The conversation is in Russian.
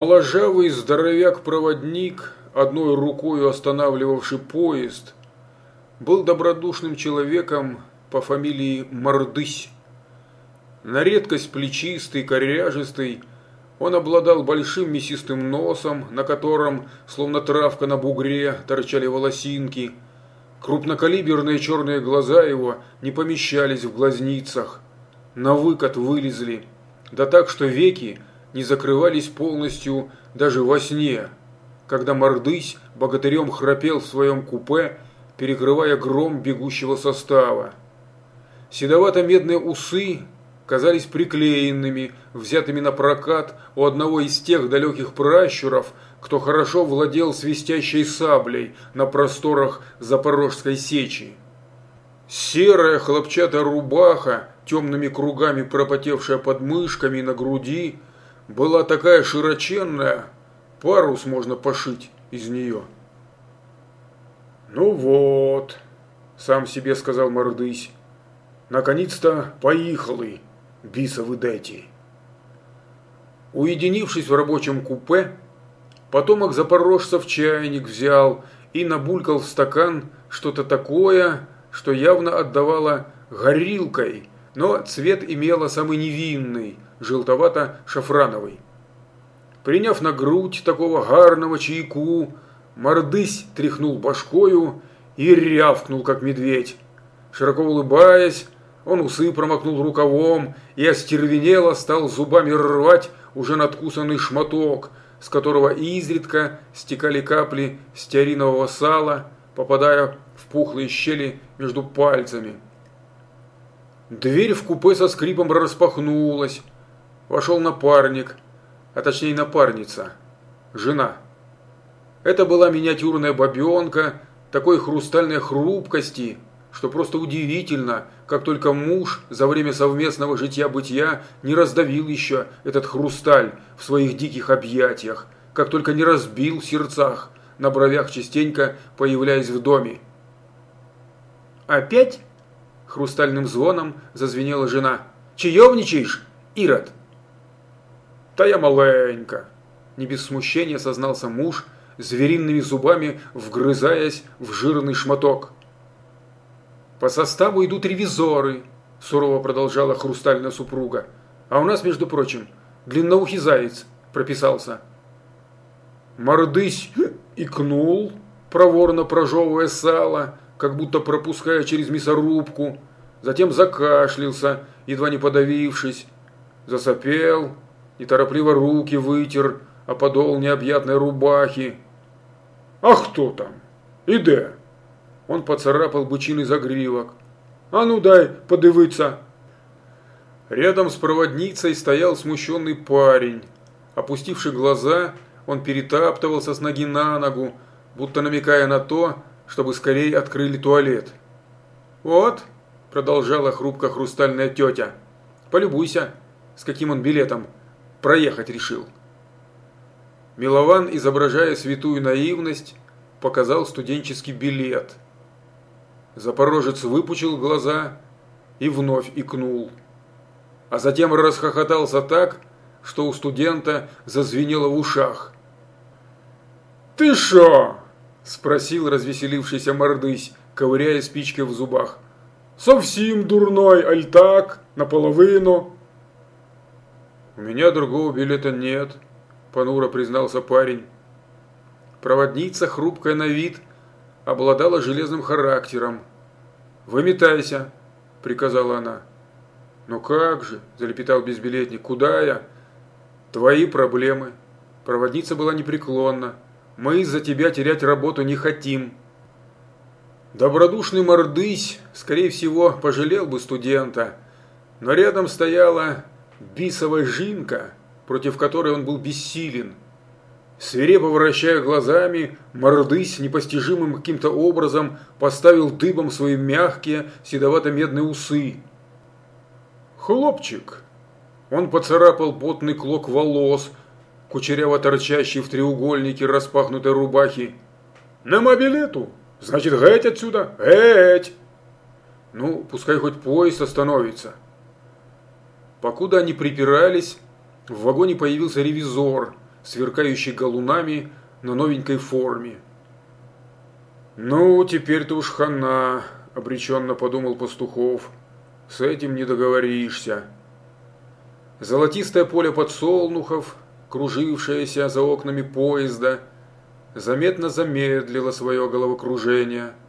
Моложавый здоровяк-проводник, одной рукой останавливавший поезд, был добродушным человеком по фамилии Мордысь. На редкость плечистый, коряжистый, он обладал большим мясистым носом, на котором, словно травка на бугре, торчали волосинки. Крупнокалиберные черные глаза его не помещались в глазницах, на выкат вылезли, да так, что веки не закрывались полностью даже во сне, когда Мордысь богатырем храпел в своем купе, перекрывая гром бегущего состава. Седовато-медные усы казались приклеенными, взятыми на прокат у одного из тех далеких пращуров, кто хорошо владел свистящей саблей на просторах Запорожской сечи. Серая хлопчатая рубаха, темными кругами пропотевшая под мышками на груди, была такая широченная, парус можно пошить из нее. «Ну вот», – сам себе сказал Мордысь, – «наконец-то поехали, бисовы дети». Уединившись в рабочем купе, потомок запорожцев чайник взял и набулькал в стакан что-то такое, что явно отдавало горилкой, но цвет имело самый невинный – желтовато-шафрановый. Приняв на грудь такого гарного чайку, мордысь тряхнул башкою и рявкнул, как медведь. Широко улыбаясь, он усы промокнул рукавом и остервенело стал зубами рвать уже надкусанный шматок, с которого изредка стекали капли стеаринового сала, попадая в пухлые щели между пальцами. Дверь в купе со скрипом распахнулась, вошел напарник, а точнее напарница, жена. Это была миниатюрная бабенка такой хрустальной хрупкости, что просто удивительно, как только муж за время совместного житья-бытия не раздавил еще этот хрусталь в своих диких объятиях, как только не разбил в сердцах, на бровях частенько появляясь в доме. «Опять?» – хрустальным звоном зазвенела жена. «Чаевничаешь, Ирод?» «Да я маленько!» Не без смущения сознался муж, звериными зубами вгрызаясь в жирный шматок. «По составу идут ревизоры», – сурово продолжала хрустальная супруга. «А у нас, между прочим, длинноухий заяц прописался». Мордысь икнул, проворно прожевывая сало, как будто пропуская через мясорубку, затем закашлялся, едва не подавившись, засопел, неторопливо руки вытер, а подол необъятной рубахи. «А кто там? Иде!» Он поцарапал бычиный загривок. «А ну дай подивиться!» Рядом с проводницей стоял смущенный парень. Опустивший глаза, он перетаптывался с ноги на ногу, будто намекая на то, чтобы скорее открыли туалет. «Вот», – продолжала хрупко хрустальная тетя, – «полюбуйся, с каким он билетом проехать решил. Милован, изображая святую наивность, показал студенческий билет. Запорожец выпучил глаза и вновь икнул. А затем расхохотался так, что у студента зазвенело в ушах. «Ты шо?» – спросил развеселившийся мордысь, ковыряя спичкой в зубах. «Совсем дурной, аль так, наполовину?» «У меня другого билета нет», – понуро признался парень. Проводница, хрупкая на вид, обладала железным характером. «Выметайся», – приказала она. «Ну как же», – залепетал безбилетник, – «куда я?» «Твои проблемы». Проводница была непреклонна. «Мы из-за тебя терять работу не хотим». Добродушный мордысь, скорее всего, пожалел бы студента, но рядом стояла бисовая жинка, против которой он был бессилен. Свирепо вращая глазами, Мордысь непостижимым каким-то образом поставил дыбом свои мягкие седовато-медные усы. «Хлопчик!» Он поцарапал потный клок волос, кучеряво торчащий в треугольнике распахнутой рубахи. «На мобилету! Значит, геть отсюда! Геть!» «Ну, пускай хоть поезд остановится!» Покуда они припирались, в вагоне появился ревизор сверкающий галунами на новенькой форме. «Ну, теперь-то уж хана», – обреченно подумал Пастухов. «С этим не договоришься». Золотистое поле подсолнухов, кружившееся за окнами поезда, заметно замедлило свое головокружение –